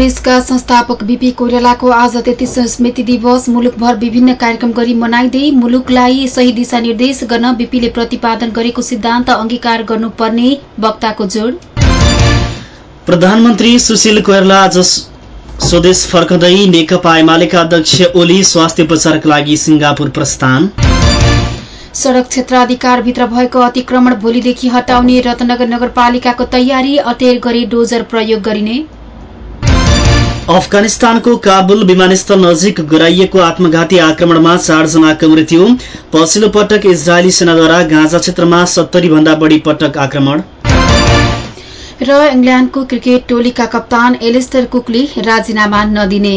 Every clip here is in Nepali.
कंग्रेसका संस्थापक बीपी कोइरालाको आज तेत्तीस स्मृति दिवस मुलुकभर विभिन्न कार्यक्रम गरी मनाइँदै मुलुकलाई सही दिशा निर्देश गर्न बीपीले प्रतिपादन गरेको सिद्धान्त अंगीकार गर्नुपर्ने वक्ताको जोड़। प्रधानमन्त्री सुशील कोइराला आज स्वदेश फर्कँदै नेकपा एमालेका अध्यक्ष ओली स्वास्थ्य उपचारका लागि सिंगापुर प्रस्थान। सड़क क्षेत्राधिकारभित्र भएको अतिक्रमण भोलिदेखि हटाउने रत्नगर नगरपालिकाको तयारी अटेर गरी डोजर प्रयोग गरिने। अफगानिस्तानको काबुल विमानस्थल नजिक गराइएको आत्मघाती आक्रमणमा चारजनाको मृत्यु पछिल्लो पटक इजरायली सेनाद्वारा गाँजा क्षेत्रमा सत्तरी भन्दा बढ़ी पटक आक्रमण। र इङ्ल्याण्डको क्रिकेट टोलीका कप्तान एलिस्टर कुकली राजीनामा नदिने।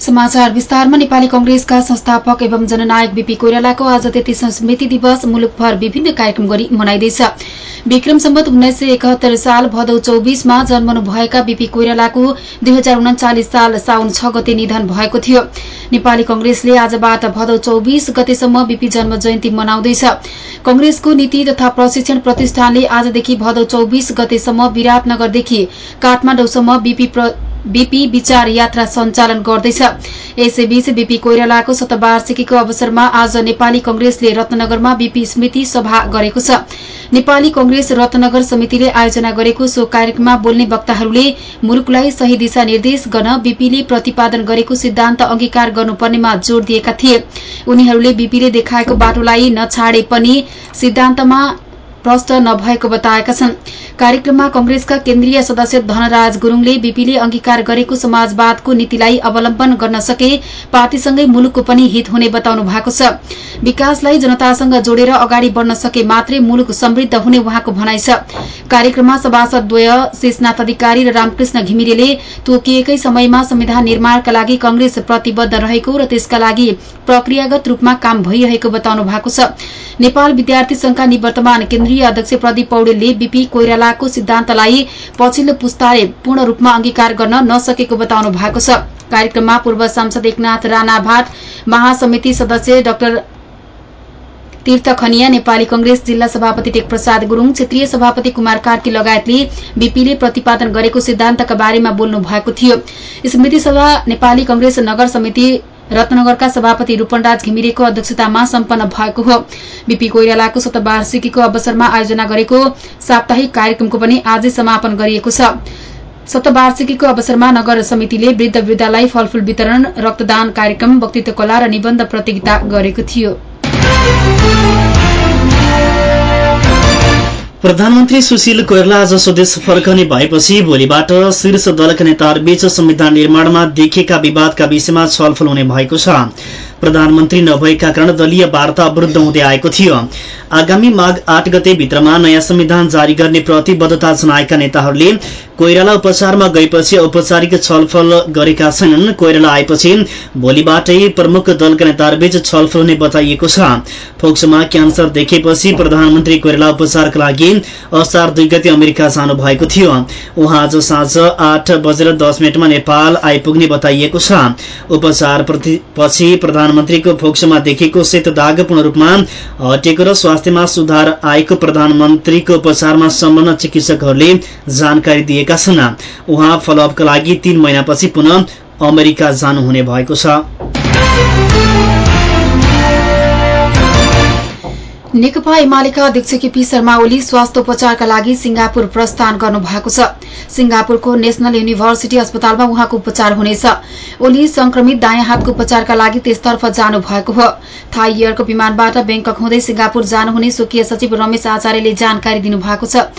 समाचार विस्तारमा नेपाली कंग्रेसका संस्थापक एवं जननायक बीपी कोइरालाको आज तेत्तीस स्मृति दिवस मुलुकभर विभिन्न कार्यक्रम गरी मनाइँदैछ। विक्रम सम्बत उन्नाइस सय एकहत्तर साल भदौ चौबिसमा जन्मनु भएका बीपी कोइरालाको दुई हजार उन्चालिस साल साउन छ गते निधन भएको थियो। नेपाली कंग्रेसले आजबाट भदौ चौबिस गतेसम्म बीपी जन्म जयन्ती मनाउँदैछ। कंग्रेसको नीति तथा प्रशिक्षण प्रतिष्ठानले आजदेखि भदौ चौबिस गतेसम्म विराटनगरदेखि काठमाडौँसम्म बीपी बीपी विचार यात्रा सञ्चालन गर्दैछ। यसैबीच बीपी कोइरालाको शतवार्षिकीको अवसरमा आज नेपाली कंग्रेसले रत्नगरमा बीपी स्मृति सभा गरेको छ। नेपाली कंग्रेस रत्नगर समितिले आयोजना गरेको सो कार्यक्रममा बोल्ने वक्ताहरूले मुलुकलाई सही दिशा निर्देश गर्न बीपीले प्रतिपादन गरेको सिद्धान्त अंगीकार गर्नुपर्नेमा जोड़ दिएका थिए। उनीहरूले बीपीले देखाएको बाटोलाई नछाडे पनि सिद्धान्तमा प्रष्ट नभएको बताएका छन्। कार्यक्रममा कंग्रेसका केन्द्रीय सदस्य धनराज गुरूङले बीपीले अंगीकार गरेको समाजवादको नीतिलाई अवलम्बन गर्न सके पार्टीसँगै मुलुकको पनि हित हुने बताउनु भएको छ। विकासलाई जनतासँग जोडेर अगाडि बढ़न सके मात्रै मुलुक समृद्ध हुने उहाँको भनाइ छ। कार्यक्रममा सभासदद्वय शेषनाथ अधिकारी र रामकृष्ण घिमिरेले तोकिएकै समयमा संविधान निर्माणका लागि कंग्रेस प्रतिबद्ध रहेको र त्यसका लागि प्रक्रियागत रूपमा काम भइरहेको बताउनु भएको छ। नेपाल विद्यार्थी संघका निवर्तमान केन्द्रीय अध्यक्ष प्रदीप पौडेलले बीपी कोइरालाको सिद्धान्तलाई पछिल्लो पुस्ताले पूर्ण रूपमा अंगीकार गर्न नसकेको बताउनु भएको छ। कार्यक्रममा पूर्व सांसद एकनाथ राणा भाट महासमिति सदस्य डाक्टर तीर्थ खनिया नेपाली कंग्रेस जिल्ला सभापति टेक प्रसाद गुरूङ क्षेत्रीय सभापति कुमार कार्की लगायतले बीपीले प्रतिपादन गरेको सिद्धान्तका बारेमा बोल्नु भएको थियो। स्मृति सभा नेपाली कंग्रेस नगर समिति रत्नगरका सभापति रूपनराज घिमिरेको अध्यक्षतामा सम्पन्न भएको हो। बीपी कोइरालाको शतवार्षिकीको अवसरमा आयोजना गरेको साप्ताहिक कार्यक्रमको पनि आजै समापन गरिएको छ। शतवार्षिकीको अवसरमा नगर समितिले वृद्ध वृद्धालाई फलफूल वितरण रक्तदान कार्यक्रम वक्तित्व कला र निबन्ध प्रतियोगिता गरेको थियो। प्रधानमन्त्री सुशील कोइरला आज स्वदेश फर्कने भएपछि भोलिबाट शीर्ष दलका नेताहरूबीच संविधान निर्माणमा देखिएका विवादका विषयमा छलफल हुने भएको छ। प्रधानमन्त्री नभएका कारण दलीय वार्ता अवरुद्ध हुँदै आएको थियो। आगामी माघ आठ गते भित्रमा नयाँ संविधान जारी गर्ने प्रतिबद्धता जनाएका नेताहरूले कोइराला उपचारमा गएपछि औपचारिक छलफल गरेका छैनन्। कोइराला आएपछि भोलिबाटै प्रमुख दलका नेताहरूबीच छलफल हुने बताइएको छ। फोक्सोमा क्यान्सर देखेपछि प्रधानमन्त्री कोइराला उपचारका लागि असार दुई गते अमेरिका जानु भएको थियो। उहाँ आज साँझ आठ बजेर दस मिनटमा नेपाल आइपुग्ने बताइएको छ। उपचार पछि प्रधानमन्त्रीको फोक्सोमा देखेको सेतो दाग पूर्ण रूपमा हटेको र स्वास्थ्यमा सुधार आएको प्रधानमन्त्रीको उपचारमा सम्बन्ध चिकित्सकहरूले जानकारी दिएका छन्। उहाँ फलोअपका लागि तीन महिनापछि पुनः अमेरिका जानुहुने भएको छ। नेकपा एमालेका अध्यक्ष केपी शर्मा ओली स्वास्थ्य उपचारका लागि सिंगापुर प्रस्थान गर्नु भएको छ। सिंगापुरको नेशनल युनिभर्सिटी अस्पतालमा उहाँको उपचार हुनेछ। ओली संक्रमित दायाँ हातको उपचारका लागि त्यसतर्फ जानु भएको हो। थाई एयरको विमानबाट ब्याङ्कक हुँदै सिंगापुर जानुहुने स्वकीय सचिव रमेश आचार्यले जानकारी दिनुभएको छ।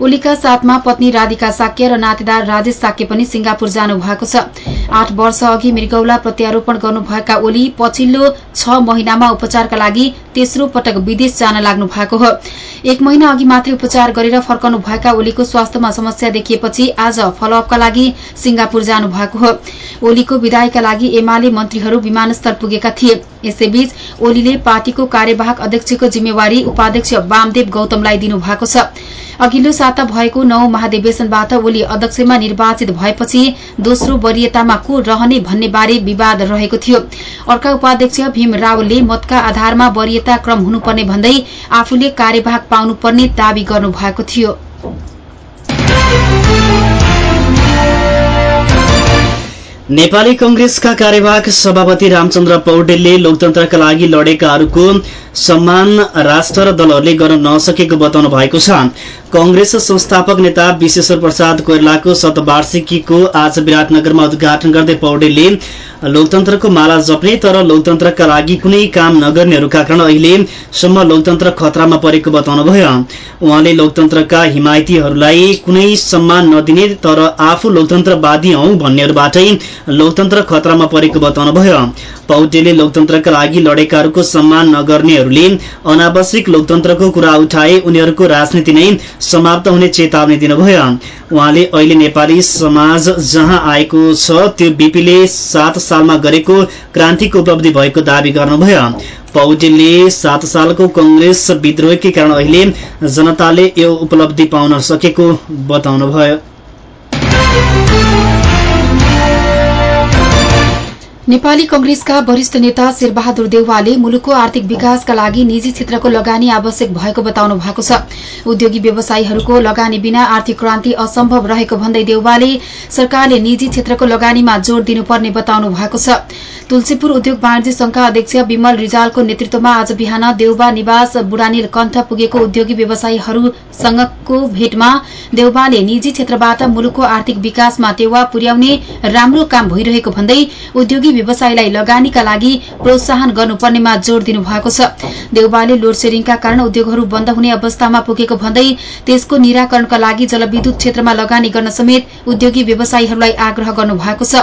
ओलीका साथमा पत्नी राधिका साक्य र नातेदार राजेश साक्य पनि सिंगापुर जानु भएको छ। आठ वर्ष अघि मृगौला प्रत्यारोपण गर्नुभएका ओली पछिल्लो छ महिनामा उपचारका लागि तेस्रो पटक विदेश जान लाग्नु भएको हो। एक महिना अघि मात्रै उपचार गरेर फर्कनु भएका ओलीको स्वास्थ्यमा समस्या देखिएपछि आज फलोअपका लागि सिंगापुर जानु भएको हो। ओलीको विदायका लागि एमाले मन्त्रीहरू विमानस्थल पुगेका थिए। यसैबीच ओलीले पार्टीको कार्यवाहक अध्यक्षको जिम्मेवारी उपाध्यक्ष वामदेव गौतमलाई दिनुभएको छ। अघिल्लो साता भएको नौ महाधिवेशनबाट ओली अध्यक्षमा निर्वाचित भएपछि दोस्रो वरियतामा को रहने भन्ने बारे विवाद रहेको थियो। अर्का उपाध्यक्ष भीम रावलले मतका आधारमा वरियता क्रम हुनुपर्ने भन्दै आफूले कार्यवाहक पाउनुपर्ने दावी गर्नु भएको थियो। नेपाली कंग्रेसका कार्यवाहक सभापति रामचन्द्र पौडेलले लोकतन्त्रका लागि लडेकाहरूको सम्मान राष्ट्र र दलहरूले गर्न नसकेको बताउनु भएको छ। कंग्रेस संस्थापक नेता विश्वेश्वर प्रसाद कोइरलाको शतवार्षिकीको आज विराटनगरमा उद्घाटन गर्दै पौडेलले लोकतन्त्रको माला जप्ने तर लोकतन्त्रका लागि कुनै काम नगर्नेहरूका कारण अहिलेसम्म लोकतन्त्र खतरामा परेको बताउनुभयो उहाँले लोकतन्त्रका हिमायतीहरूलाई कुनै सम्मान नदिने तर आफू लोकतन्त्रवादी हौ भन्नेहरूबाटै लोकतन्त्र खतरामा परेको बताउनुभयो पौडेलले लोकतन्त्रका लागि लडेकाहरूको सम्मान नगर्नेहरूले अनावश्यक लोकतन्त्रको कुरा उठाए उनीहरूको राजनीति नै समाप्त हुने चेतावनी दिनुभयो। उहाँले अहिले नेपाली समाज जहाँ आएको छ त्यो बीपीले सात सालमा गरेको क्रान्तिको उपलब्धि भएको दावी गर्नुभयो। पौडेलले सात सालको कंग्रेस विद्रोहकै कारण अहिले जनताले यो उपलब्धि पाउन सकेको बताउनुभयो। नेपाली कंग्रेसका वरिष्ठ नेता शेरबहादुर देउवाले मुलुकको आर्थिक विकासका लागि निजी क्षेत्रको लगानी आवश्यक भएको बताउनु भएको छ। उद्योगी व्यवसायीहरूको लगानी बिना आर्थिक क्रान्ति असम्भव रहेको भन्दै देउवाले सरकारले निजी क्षेत्रको लगानीमा जोड़ दिनुपर्ने बताउनु भएको छ। तुलसीपुर उद्योग वाणिज्य संघका अध्यक्ष विमल रिजालको नेतृत्वमा आज बिहान देउबा निवास बुढानील कण्ठ पुगेको उद्योगी व्यवसायीहरूसँगको भेटमा देउबाले निजी क्षेत्रबाट मुलुकको आर्थिक विकासमा टेवा पुर्याउने राम्रो काम भइरहेको भन्दै उद्योगी व्यवसायीलाई लगानीका लागि प्रोत्साहन गर्नुपर्नेमा जोड़ दिनुभएको छ। देउबाले लोड सेडिङका कारण उद्योगहरू बन्द हुने अवस्थामा पुगेको भन्दै त्यसको निराकरणका लागि जलविद्युत क्षेत्रमा लगानी गर्न समेत उद्योगी व्यवसायीहरूलाई आग्रह गर्नुभएको छ।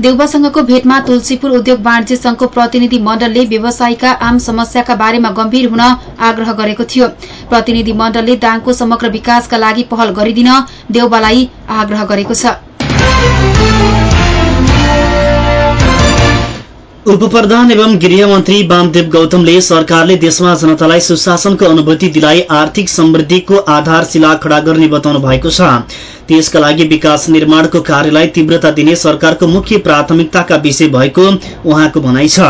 देउबासँगको भेटमा तुलसीपुर उद्योग वाणिज्य संघको प्रतिनिधि मण्डलले व्यवसायीका आम समस्याका बारेमा गम्भीर हुन आग्रह गरेको थियो। प्रतिनिधि मण्डलले दाङको समग्र विकासका लागि पहल गरिदिन देउबालाई आग्रह गरेको छ। उप प्रधान एवं गृहमन्त्री वामदेव गौतमले सरकारले देशमा जनतालाई सुशासनको अनुभूति दिलाई आर्थिक समृद्धिको आधारशिला खड़ा गर्ने बताउनु भएको छ। त्यसका लागि विकास निर्माणको कार्यलाई तीव्रता दिने सरकारको मुख्य प्राथमिकताका विषय भएको उहाँको भनाइ छ।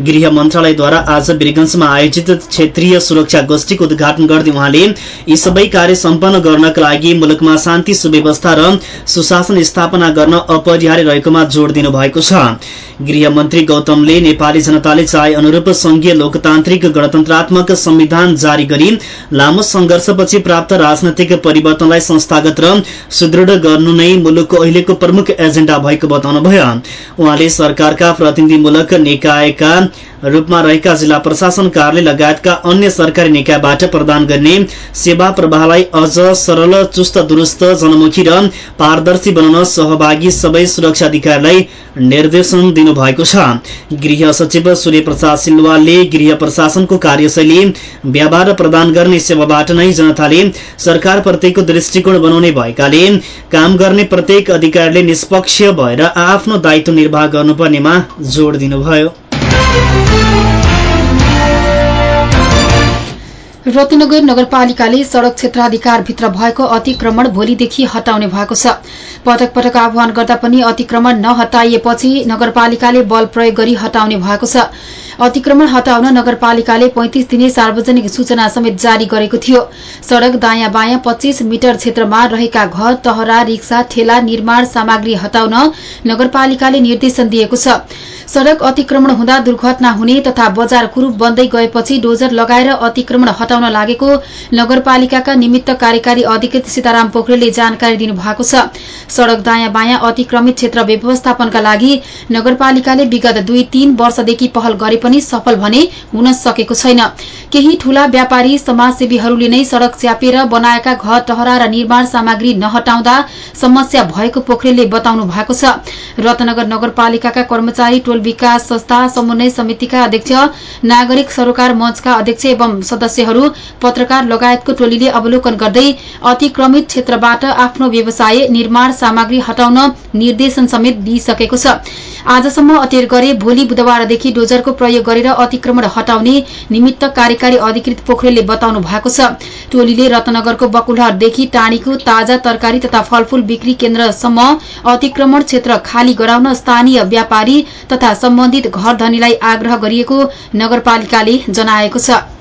गृह मन्त्रालयद्वारा आज वीरगंजमा आयोजित क्षेत्रीय सुरक्षा गोष्ठीको उद्घाटन गर्दै उहाँले यी सबै कार्य सम्पन्न गर्नका लागि मुलुकमा शान्ति सुव्यवस्था र सुशासन स्थापना गर्न अपरिहार्य रहेकोमा जोड़ दिनु भएको छ गृहमन्त्री गौतमले नेपाली जनताले चाहे अनुरूप संघीय लोकतान्त्रिक गणतन्त्रात्मक संविधान जारी गरी लामो संघर्षपछि प्राप्त राजनैतिक परिवर्तनलाई संस्थागत र सुदृढ गर्नु नै मुलुकको अहिलेको प्रमुख एजेण्डा भएको बताउनुभयो। उहाँले सरकारका प्रतिनिधिमूलक निकायका रूपमा रहेका जिल्ला प्रशासन कार्यालय लगायतका अन्य सरकारी निकायबाट प्रदान गर्ने सेवा प्रवाहलाई अझ सरल चुस्त दुरूस्त जनमुखी र पारदर्शी बनाउन सहभागी सबै सुरक्षा अधिकारीलाई निर्देशन दिनुभएको छ। गृह सचिव सूर्य प्रसाद सिलवालले गृह प्रशासनको कार्यशैली व्यवहार प्रदान गर्ने सेवाबाट नै जनताले सरकारप्रतिको दृष्टिकोण बनाउने भएकाले काम गर्ने प्रत्येक अधिकारीले निष्पक्ष भएर आफ्नो दायित्व निर्वाह गर्नुपर्नेमा जोड़ दिनुभयो। रत्नगर नगरपालिकाले सड़क क्षेत्राधिकारभित्र भएको अतिक्रमण भोलिदेखि हटाउने भएको छ। पटक पटक आह्वान गर्दा पनि अतिक्रमण नहटाइएपछि नगरपालिकाले बल प्रयोग गरी हटाउने भएको छ। अतिक्रमण हटाउन नगरपालिकाले पैंतिस दिने सार्वजनिक सूचना समेत जारी गरेको थियो। सड़क दायाँ बायाँ पच्चीस मिटर क्षेत्रमा रहेका घर तहरा रिक्सा ठेला निर्माण सामग्री हटाउन नगरपालिकाले निर्देशन दिएको छ। सड़क अतिक्रमण हुँदा दुर्घटना हुने तथा बजार कुरूप बन्दै गएपछि डोजर लगाएर अतिक्रमण हटाउन लागेको नगरपालिकाका निमित्त कार्यकारी अधिकृत सीताराम पोखरेलले जानकारी दिनुभएको छ। सड़क दायाँ बायाँ अतिक्रमित क्षेत्र व्यवस्थापनका लागि नगरपालिकाले विगत दुई तीन वर्षदेखि पहल गरे पनि सफल भने हुन सकेको छैन। केही ठूला व्यापारी समाजसेवीहरूले नै सड़क च्यापेर बनाएका घर टहरा र निर्माण सामग्री नहटाउँदा समस्या भएको पोखरेलले बताउनु भएको छ। रत्नगर नगरपालिकाका कर्मचारी टोल विकास संस्था समन्वय समितिका अध्यक्ष नागरिक सरोकार मंचका अध्यक्ष एवं सदस्यहरू पत्रकार लगायतको टोलीले अवलोकन गर्दै अतिक्रमित क्षेत्रबाट आफ्नो व्यवसाय निर्माण सामग्री हटाउन निर्देशन समेत दिइसकेको छ। आजसम्म अतेर गरे भोलि बुधबारदेखि डोजरको प्रयोग गरेर अतिक्रमण हटाउने निमित्त कार्यकारी अधिकृत पोखरेलले बताउनु भएको छ। टोलीले रत्नगरको बकुलहरदेखि टाँडीको ताजा तरकारी तथा फलफूल बिक्री केन्द्रसम्म अतिक्रमण क्षेत्र खाली गराउन स्थानीय व्यापारी तथा सम्बन्धित घर धनीलाई आग्रह गरिएको नगरपालिकाले जनाएको छ।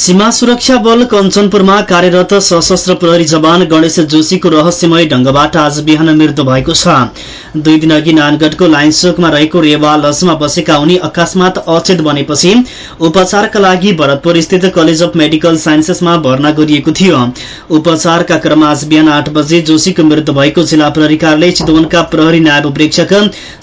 सीमा सुरक्षा बल कञ्चनपुरमा कार्यरत सशस्त्र प्रहरी जवान गणेश जोशीको रहस्यमय ढंगबाट आज बिहान मृत्यु भएको छ। दुई दिन अघि नानगढको लाइन्सोकमा रहेको रेवा लजमा बसेका उनी अकस्मात अचेत बनेपछि उपचारका लागि भरतपुर स्थित कलेज अफ मेडिकल साइन्सेसमा भर्ना गरिएको थियो। उपचारका क्रममा आज बिहान आठ बजे जोशीको मृत्यु भएको जिल्ला प्रहरी कार्यालय चितवनका प्रहरी नायब प्रेक्षक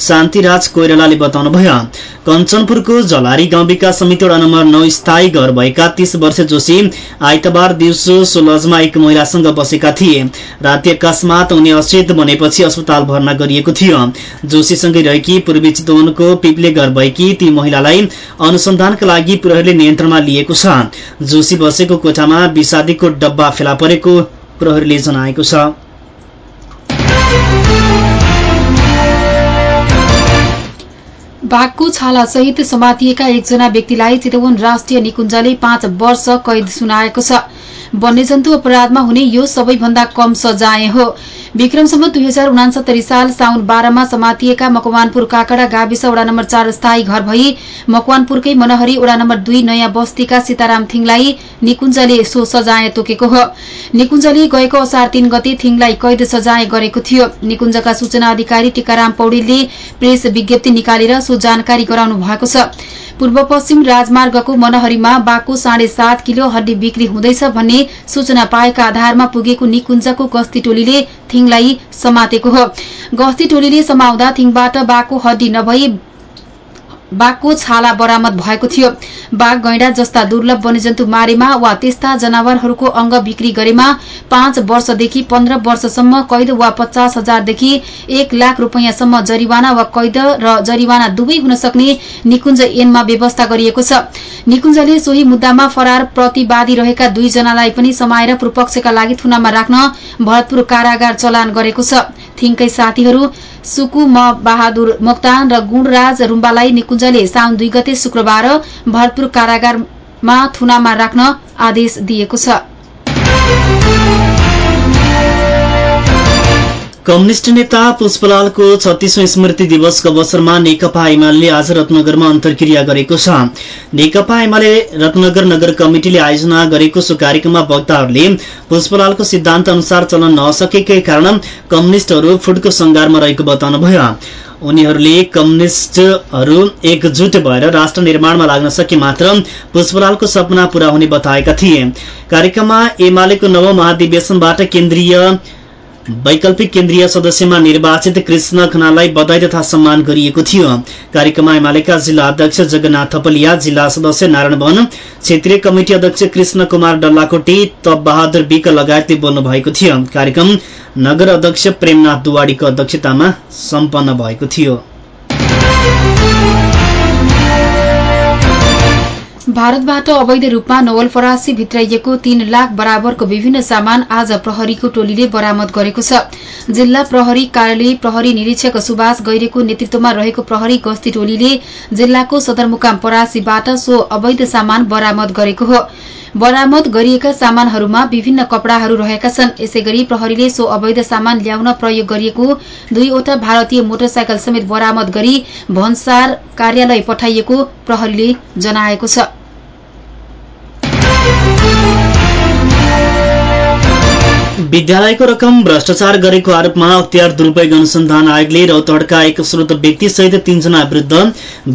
शान्तिराज कोइरालाले बताउनुभयो। कञ्चनपुरको जलारी गाउँ विकास समिति वडा नम्बर नौ स्थायी घर भएका तीस वर्ष जोशी आइतबार दिउँसो सोलजमा एक महिलासँग बसेका थिए। राति अकस्मात उनी अचेत बनेपछि अस्पताल भर्ना गरिएको थियो। जोशीसँगै रहेकी पूर्वी चितवनको पिप्ले घर भएकी ती महिलालाई अनुसन्धानका लागि प्रहरीले नियन्त्रणमा लिएको छ। जोशी बसेको कोठामा विषादीको डब्बा फेला परेको प्रहरीले जनाएको छ। बाघको छालासहित समातिएका एकजना व्यक्तिलाई चितवन राष्ट्रिय निकुञ्जले पाँच वर्ष कैद सुनाएको छ। वन्यजन्तु अपराधमा हुने यो सबैभन्दा कम सजाय हो। विक्रमसम्म दुई हजार उनासत्तरी साल साउन बाह्रमा समातिएका मकवानपुर काकडा गाविस वडा नम्बर चार स्थायी घर भई मकवानपुरकै मनहरी वडा नम्बर दुई नयाँ बस्तीका सीताराम थिङलाई निकुञ्जले सो सजाय तोकेको हो। निकुञ्जले गएको असार तीन गते थिङलाई कैद सजाय गरेको थियो। निकुञ्जका सूचना अधिकारी टीकाराम पौडेलले प्रेस विज्ञप्ति निकालेर सो जानकारी गराउनु भएको छ। पूर्व पश्चिम राजमार्गको मनहरीमा बाघको साढे सात किलो हड्डी बिक्री हुँदैछ भन्ने सूचना पाएका आधारमा पुगेको निकुञ्जको गस्ती टोलीले थिङलाई समातेको हो। गस्ती टोलीले समाउँदा थिङबाट बाघको हड्डी नभई बाघको छाला बरामद भएको थियो। बाघ गैंडा जस्ता दुर्लभ वन्यजन्तु मारेमा वा त्यस्ता जनावरहरूको अंग बिक्री गरेमा पाँच वर्षदेखि पन्ध्र वर्षसम्म कैद वा पचास हजारदेखि एक लाख रूपियाँसम्म जरिवाना वा कैद र जरिवाना दुवै हुन सक्ने निकुञ्ज ऐनमा व्यवस्था गरिएको छ। निकुञ्जले सोही मुद्दामा फरार प्रतिवादी रहेका दुईजनालाई पनि समाएर पूर्वपक्षका लागि थुनामा राख्न भरतपुर कारागार चलान गरेको छ। थिङकै साथीहरू सुकु म बहादुर मोक्तान र गुणराज रुम्बालाई निकुञ्जले साउन दुई गते शुक्रबार भरतपुर कारागारमा थुनामा राख्न आदेश दिएको छ। कम्युनिष्ट नेता पुष्पलालको छत्तीसौं स्मृति दिवसको अवसरमा नेकपा एमाले आज रत्नगरमा अन्तर्क्रिया गरेको छ। नेकपा एमाले रत्नगर नगर कमिटिले आयोजना गरेको सो कार्यक्रममा वक्ताहरूले पुष्पलालको सिद्धान्त अनुसार चल्न नसकेकै कारण कम्युनिष्टहरू फुटको संघारमा रहेको बताउनुभयो। उनीहरूले कम्युनिष्टहरू एकजुट भएर राष्ट्र निर्माणमा लाग्न सके मात्र पुष्पलालको सपना पूरा हुने बताएका थिए। कार्यक्रममा एमालेको नव महाधिवेशनबाट केन्द्रीय वैकल्पिक केन्द्रीय सदस्यमा निर्वाचित कृष्ण खनाललाई बधाई तथा सम्मान गरिएको थियो। कार्यक्रममा एमालेका जिल्ला अध्यक्ष जगन्नाथ थपलिया जिल्ला सदस्य नारायण वन क्षेत्रीय कमिटी अध्यक्ष कृष्ण कुमार डल्लाकोटी बहादुर विक लगायतले बोल्नु भएको थियो। कार्यक्रम नगर अध्यक्ष प्रेमनाथ दुवाडीको अध्यक्षतामा सम्पन्न भएको थियो। भारतबाट अवैध रूपमा नवलपरासी भित्राइएको तीन लाख बराबरको विभिन्न सामान आज प्रहरीको टोलीले बरामद गरेको छ। जिल्ला प्रहरी कार्यालय प्रहरी निरीक्षक सुभाष गैरेको नेतृत्वमा रहेको प्रहरी गस्ती टोलीले जिल्लाको सदरमुकाम परासीबाट सो अवैध सामान बरामद गरेको हो। बरामद गरिएका सामानहरूमा विभिन्न कपड़ाहरू रहेका छन्। यसै गरी प्रहरीले सो अवैध सामान ल्याउन प्रयोग गरिएको दुईवटा भारतीय मोटरसाइकल समेत बरामद गरी भन्सार कार्यालय पठाइएको प्रहरीले जनाएको छ। विद्यालयको रकम भ्रष्टाचार गरेको आरोपमा अख्तियार दुरूपयोग अनुसन्धान आयोगले रौतहटका एक स्रोत व्यक्तिसहित तीनजना विरूद्ध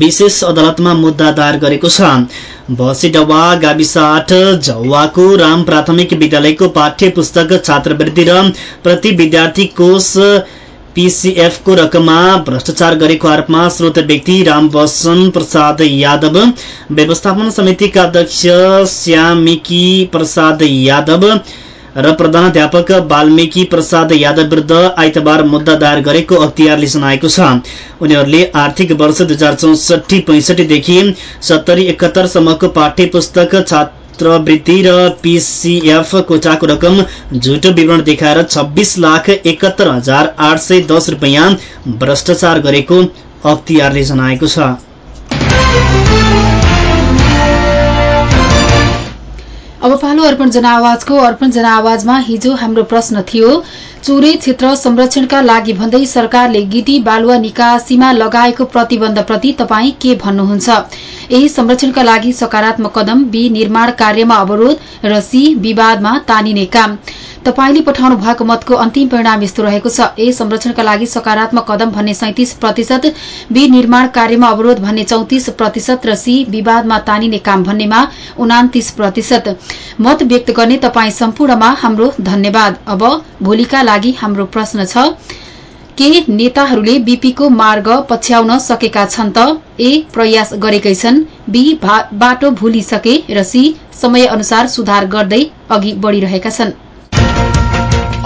विशेष अदालतमा मुद्दा दायर गरेको छ। बसीडवा गाविस आठ झौवाको राम प्राथमिक विद्यालयको पाठ्य पुस्तक छात्रवृत्ति र प्रति विद्यार्थी कोष पीसीएफको रकममा भ्रष्टाचार गरेको आरोपमा स्रोत व्यक्ति रामवसन प्रसाद यादव व्यवस्थापन समितिका अध्यक्ष श्यामिकी प्रसाद यादव र प्रधानाध्यापक वाल्मीकि प्रसाद यादव विरुद्ध आइतबार मुद्दा दायर गरेको अख्तियारले जनाएको छ। उनीहरूले आर्थिक वर्ष दुई हजार चौसठी पैंसठीदेखि सत्तरी एकहत्तरसम्मको पाठ्य पुस्तक छात्रवृत्ति र पीसीएफ कोटाको रकम झुटो विवरण देखाएर छब्बीस लाख एकहत्तर हजार आठ सय दस रुपियाँ भ्रष्टाचार गरेको अख्तियारले जनाएको छ। अब पालो अर्पण जनावाजको अर्पण जनावाजमा हिजो हाम्रो प्रश्न थियो चुरे क्षेत्र संरक्षणका लागि भन्दै सरकारले गिटी बालुवा निकासीमा लगाएको प्रतिबन्धप्रति तपाईँ के भन्नुहुन्छ? ए संरक्षणका लागि सकारात्मक कदम बी निर्माण कार्यमा अवरोध र सी विवादमा तानिने काम। तपाईँले पठाउनु भएको मतको अन्तिम परिणाम यस्तो रहेको छ। ए संरक्षणका लागि सकारात्मक कदम भन्ने सैतिस प्रतिशत बी निर्माण कार्यमा अवरोध भन्ने चौतिस प्रतिशत र सी विवादमा तानिने काम भन्नेमा उनातिस प्रतिशत। मत व्यक्त गर्ने तपाईँ सम्पूर्णमा हाम्रो धन्यवाद। अब भोलिका लागि हाम्रो प्रश्न छ के नेताहरूले बीपीको मार्ग पछ्याउन सकेका छन् त? ए प्रयास गरेकै छन्। बी बाटो भुलिसके र सी समय अनुसार सुधार गर्दै अघि बढ़िरहेका छन्।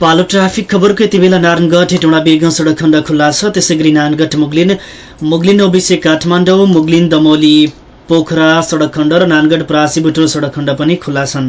पालो ट्राफिक खबरको यति बेला नारायणगढ हेटौँडा बिरगं सडक खण्ड खुल्ला छ। त्यसै गरी नारायणगढ मुगलिन मुगलिन ओबिसे काठमाडौँ मुगलिन दमोली पोखरा सडक खण्ड र नानगढ परासी बुटोल सडक खण्ड पनि खुल्ला छन्।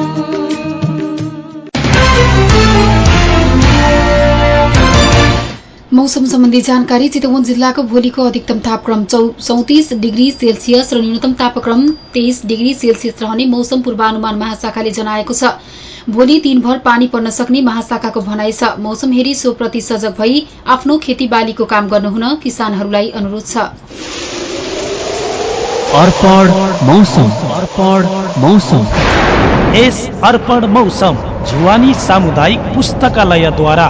मौसम सम्बन्धी जानकारी चितवन जिल्लाको भोलिको अधिकतम तापक्रम चौतिस डिग्री सेल्सियस र न्यूनतम तापक्रम तेइस डिग्री सेल्सियस रहने मौसम पूर्वानुमान महाशाखाले जनाएको छ। भोलि दिनभर पानी पर्न सक्ने महाशाखाको भनाइ छ। मौसम हेरी सोप्रति सजग भई आफ्नो खेतीबालीको काम गर्नुहुन किसानहरूलाई अनुरोध छ। अर्पण मौसम। अर्पण मौसम। यस अर्पण मौसम जुवानी सामुदायिक पुस्तकालयद्वारा।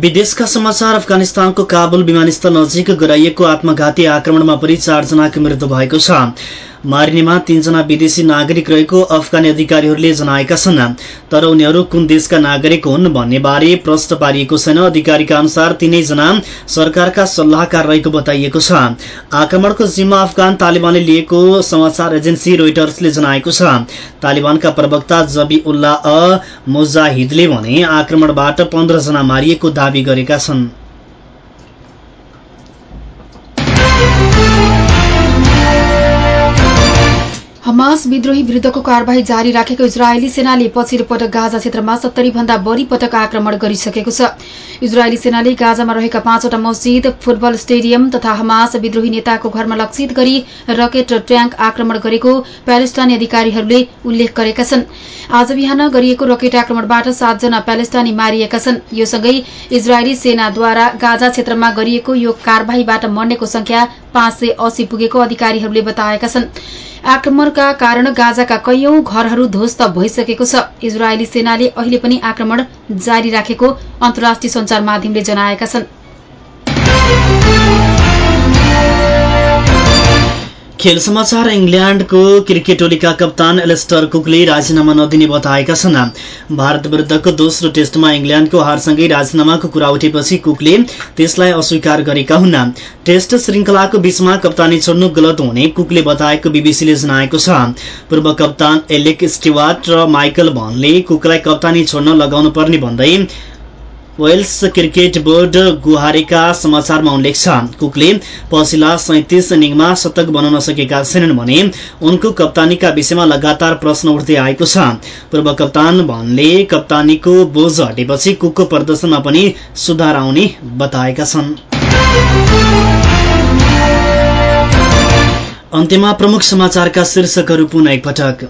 विदेशका समाचार अफगानिस्तानको काबुल विमानस्थल नजिक गराइएको आत्मघाती आक्रमणमा परि चारजनाको मृत्यु भएको छ। मारिनेमा तीनजना विदेशी नागरिक रहेको अफगानी अधिकारीहरूले जनाएका छन्। तर उनीहरू कुन देशका नागरिक हुन् भन्ने बारे प्रश्न पारिएको छैन। अधिकारीका अनुसार तिनैजना सरकारका सल्लाहकार रहेको बताइएको छ। आक्रमणको जिम्मा अफगान तालिबानले लिएको समाचार एजेन्सी रोइटर्सले जनाएको छ। तालिबानका प्रवक्ता जबी उल्लाह मुजाहिदले भने आक्रमणबाट पन्ध्रजना मारिएको दावी गरेका छन्। हमास विद्रोही विरूद्धको कार्यवाही जारी राखेको इजरायली सेनाले पछिल्लो पटक गाजा क्षेत्रमा सत्तरी भन्दा बढ़ी पटक आक्रमण गरिसकेको छ। इजरायली सेनाले गाजामा रहेका पाँचवटा मस्जिद फुटबल स्टेडियम तथा हमास विद्रोही नेताको घरमा लक्षित गरी रकेट र ट्याङ्क आक्रमण गरेको प्यालेस्टानी अधिकारीहरूले उल्लेख गरेका छन्। आज बिहान गरिएको रकेट आक्रमणबाट सातजना प्यालेस्टानी मारिएका छन्। यो सँगै इजरायली सेनाद्वारा गाजा क्षेत्रमा गरिएको यो कार्यवाहीबाट मर्नेको संख्या पाँच सय अस्सी पुगेको अधिकारीहरूले बताएका छन्। आक्रमणका कारण गाजाका कैयौं घरहरू ध्वस्त भइसकेको छ। इजरायली सेनाले अहिले पनि आक्रमण जारी राखेको अन्तर्राष्ट्रिय संचार माध्यमले जनाएका छन्। खेल समाचार इङ्ल्याण्डको क्रिकेट टोलीका कप्तान एलेस्टर कुकले राजीनामा नदिने बताएका छन्। भारत विरुद्धको दोस्रो टेस्टमा इङ्ल्याण्डको हारसँगै राजीनामाको कुरा उठेपछि कुकले त्यसलाई अस्वीकार गरेका हुन्। टेस्ट श्रृङ्खलाको बीचमा कप्तानी छोड्नु गलत हुने कुकले बताएको बीबीसीले जनाएको छ। पूर्व कप्तान एलेक स्टिवार्ट र माइकल भनले कुकलाई कप्तानी छोड्न लगाउनु पर्ने भन्दै वेल्स क्रिकेट बोर्ड गुहारेका समाचारमा उल्लेख छ। कुकले पछिल्ला सैतिस इनिङमा शतक बनाउन सकेका छैनन् भने उनको कप्तानीका विषयमा लगातार प्रश्न उठ्दै आएको छ। पूर्व कप्तान भनले कप्तानीको बोझ हटेपछि कुकको प्रदर्शनमा पनि सुधार आउने बताएका छन्। अन्त्यमा प्रमुख समाचारका शीर्षकहरू पुनः एकपटक।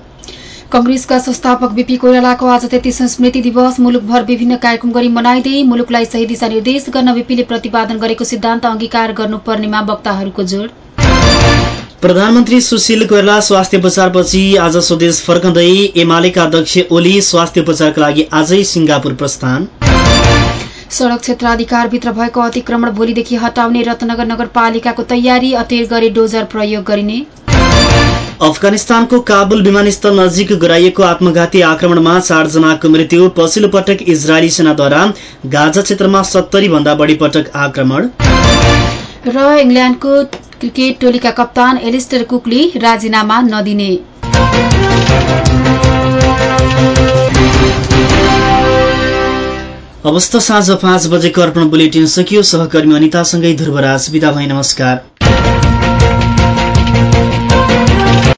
कंग्रेसका संस्थापक बीपी कोइरालाको आज तेत्तीस स्मृति दिवस मुलुकभर विभिन्न कार्यक्रम गरी मनाइँदै मुलुकलाई सही दिशा निर्देश गर्न बीपीले प्रतिपादन गरेको सिद्धान्त अंगीकार गर्नुपर्नेमा वक्ताहरूको जोड। प्रधानमन्त्री सुशील कोइराला स्वास्थ्य उपचारपछि आज स्वदेश फर्कँदै एमालेका अध्यक्ष ओली स्वास्थ्य उपचारका लागि आजै सिंगापुर प्रस्थान। सड़क क्षेत्राधिकारभित्र भएको अतिक्रमण भोलिदेखि हटाउने रत्नगर नगरपालिकाको तयारी अतेर गरी डोजर प्रयोग गरिने। अफगानिस्तानको काबुल विमानस्थल नजिक गराइएको आत्मघाती आक्रमणमा चारजनाको मृत्यु पछिल्लो पटक इजरायली सेनाद्वारा गाजा क्षेत्रमा सत्तरी भन्दा बढी पटक आक्रमण। र इङ्ल्याण्डको क्रिकेट टोलीका कप्तान एलिस्टर कुकले राजीनामा नदिने। अवस्था साँझ पाँच बजेको अर्पण बुलेटिन सकियो। सहकर्मी अनितासँगै ध्रुवराज विदा भई नमस्कार।